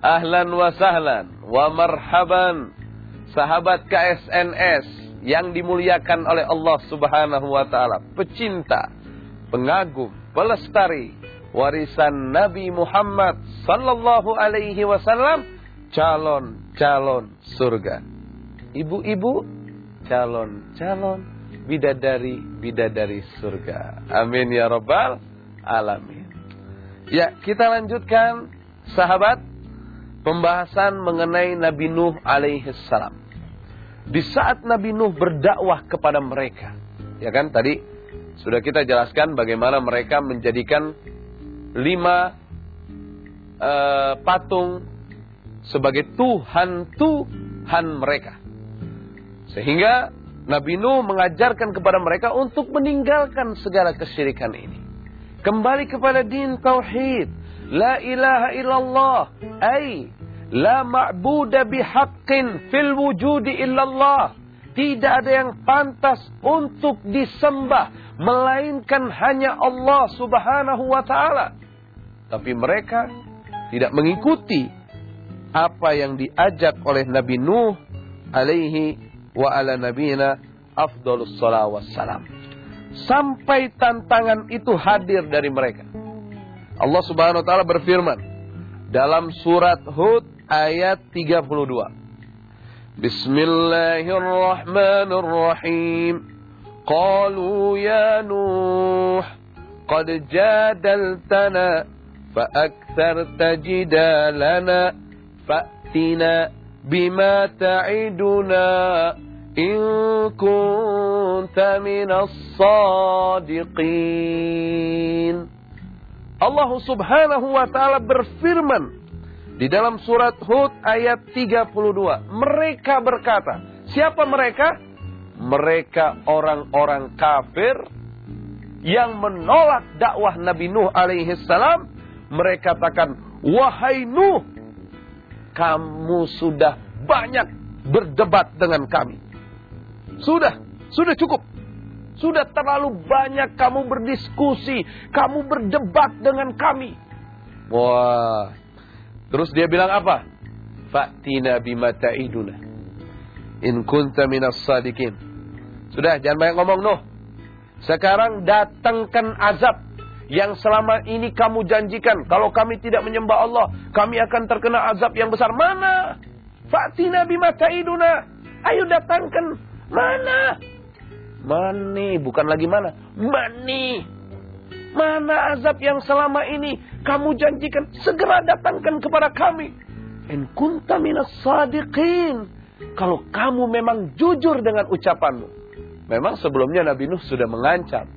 Ahlan wa sahlan wa marhaban sahabat KSNS yang dimuliakan oleh Allah Subhanahu wa taala, pecinta, pengagum, pelestari warisan Nabi Muhammad sallallahu alaihi wasallam, calon-calon surga. Ibu-ibu, calon-calon bidadari-bidadari surga. Amin ya rabbal alamin. Ya, kita lanjutkan sahabat pembahasan mengenai Nabi Nuh alaihi salam. Di saat Nabi Nuh berdakwah kepada mereka, ya kan tadi sudah kita jelaskan bagaimana mereka menjadikan lima uh, patung sebagai Tuhan Tuhan mereka. Sehingga Nabi Nuh mengajarkan kepada mereka untuk meninggalkan segala kesyirikan ini. Kembali kepada din tauhid La ilaha illallah. Ay, la ma'buda bihaqqin fil wujudi illallah. Tidak ada yang pantas untuk disembah. Melainkan hanya Allah subhanahu wa ta'ala. Tapi mereka tidak mengikuti apa yang diajak oleh Nabi Nuh alaihi wa ala nabina afdalus salam. Sampai tantangan itu hadir dari mereka. Allah Subhanahu wa taala berfirman dalam surat Hud ayat 32. Bismillahirrahmanirrahim. قالوا يا نوح قد جادلتنا فأكثرت جدالنا فأتنا بما تعدنا إن كنت من الصادقين Allah Subhanahu wa taala berfirman di dalam surat Hud ayat 32. Mereka berkata, siapa mereka? Mereka orang-orang kafir yang menolak dakwah Nabi Nuh alaihi salam. Mereka katakan, "Wahai Nuh, kamu sudah banyak berdebat dengan kami. Sudah, sudah cukup. Sudah terlalu banyak kamu berdiskusi, kamu berdebat dengan kami. Wah. Terus dia bilang apa? Fa'tina bima ta'iduna. In kunta minas sadikin. Sudah, jangan banyak ngomong Nuh. Sekarang datangkan azab yang selama ini kamu janjikan. Kalau kami tidak menyembah Allah, kami akan terkena azab yang besar. Mana? Fa'tina bima ta'iduna. Ayo datangkan. Mana? Mani, bukan lagi mana? Mani. Mana azab yang selama ini kamu janjikan? Segera datangkan kepada kami. In kunta minas sadiqin. Kalau kamu memang jujur dengan ucapanmu. Memang sebelumnya Nabi Nuh sudah mengancam.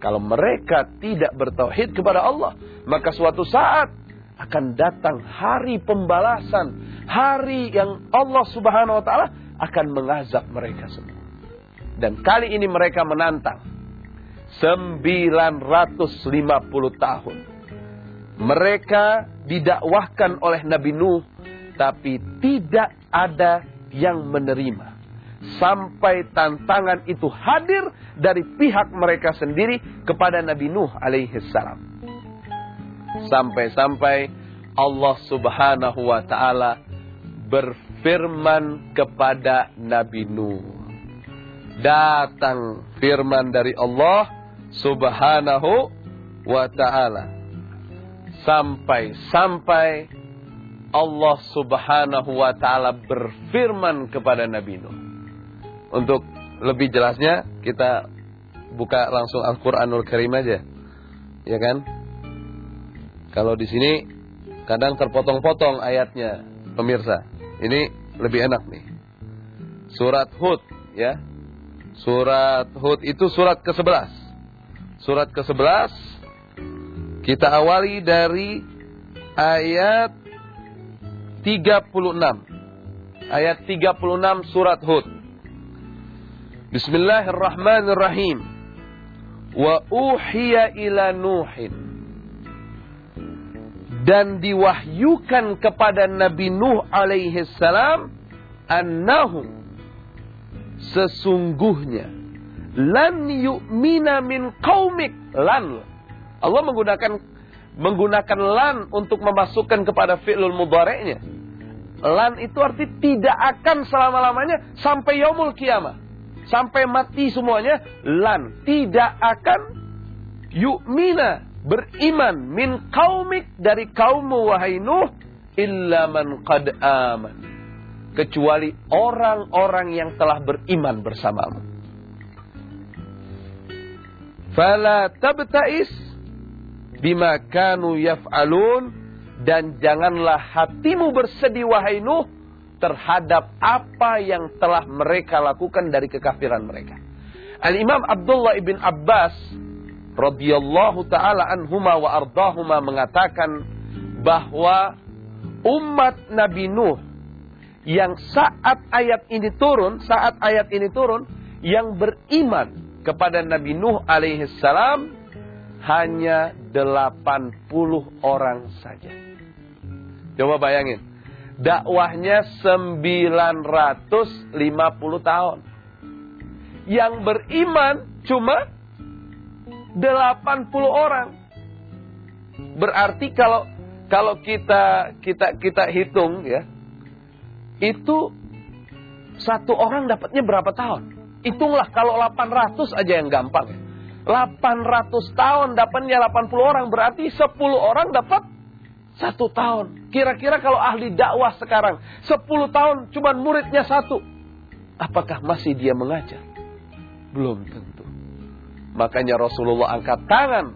Kalau mereka tidak bertauhid kepada Allah. Maka suatu saat akan datang hari pembalasan. Hari yang Allah subhanahu wa ta'ala akan mengazab mereka semua. Dan kali ini mereka menantang. 950 tahun. Mereka didakwahkan oleh Nabi Nuh. Tapi tidak ada yang menerima. Sampai tantangan itu hadir dari pihak mereka sendiri kepada Nabi Nuh alaihi salam. Sampai-sampai Allah subhanahu wa ta'ala berfirman kepada Nabi Nuh datang firman dari Allah Subhanahu wa taala. Sampai-sampai Allah Subhanahu wa taala berfirman kepada Nabi Nuh. Untuk lebih jelasnya kita buka langsung Al-Qur'anul Karim aja. Ya kan? Kalau di sini kadang terpotong-potong ayatnya, pemirsa. Ini lebih enak nih. Surat Hud ya, Surat Hud itu surat ke-11. Surat ke-11 kita awali dari ayat 36. Ayat 36 surat Hud. Bismillahirrahmanirrahim. Wa uhiya ila Nuhin. Dan diwahyukan kepada Nabi Nuh alaihi salam annahu sesungguhnya lan yu'mina min qaumik lan Allah menggunakan menggunakan lan untuk memasukkan kepada fi'lul mudhari'nya. Lan itu arti tidak akan selama-lamanya sampai yaumul kiamah. Sampai mati semuanya, lan tidak akan yu'mina beriman min kaumik dari kaummu wahai Nuh illa man qad aman. Kecuali orang-orang yang telah beriman bersamamu. Fala tabta'is bima kanu yaf'alun dan janganlah hatimu bersedih wahai Nuh terhadap apa yang telah mereka lakukan dari kekafiran mereka. Al-Imam Abdullah ibn Abbas radhiyallahu taala anhuma wa ardahuma mengatakan bahwa umat Nabi Nuh yang saat ayat ini turun, saat ayat ini turun yang beriman kepada Nabi Nuh alaihi salam hanya 80 orang saja. Coba bayangin. Dakwahnya 950 tahun. Yang beriman cuma 80 orang. Berarti kalau kalau kita kita kita hitung ya, itu satu orang dapatnya berapa tahun? Hitunglah kalau 800 aja yang gampang. 800 tahun dapatnya 80 orang berarti 10 orang dapat satu tahun. Kira-kira kalau ahli dakwah sekarang 10 tahun cuma muridnya satu. Apakah masih dia mengajar? Belum tentu. Makanya Rasulullah angkat tangan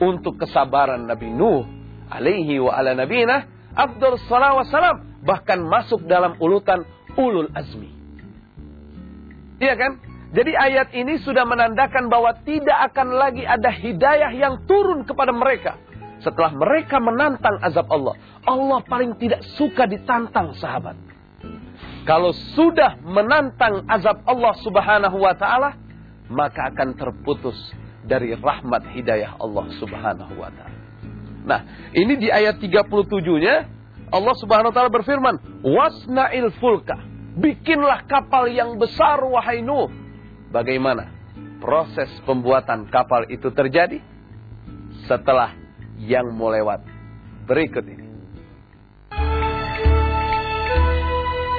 untuk kesabaran Nabi Nuh alaihi wa ala nabina afdal salam bahkan masuk dalam ulutan ulul azmi. Iya kan? Jadi ayat ini sudah menandakan bahwa tidak akan lagi ada hidayah yang turun kepada mereka. Setelah mereka menantang azab Allah. Allah paling tidak suka ditantang sahabat. Kalau sudah menantang azab Allah subhanahu wa ta'ala maka akan terputus dari rahmat hidayah Allah Subhanahu wa taala. Nah, ini di ayat 37-nya Allah Subhanahu wa taala berfirman, "Wasna'il fulka." Bikinlah kapal yang besar wahai Nuh. Bagaimana proses pembuatan kapal itu terjadi? Setelah yang mau lewat berikut ini.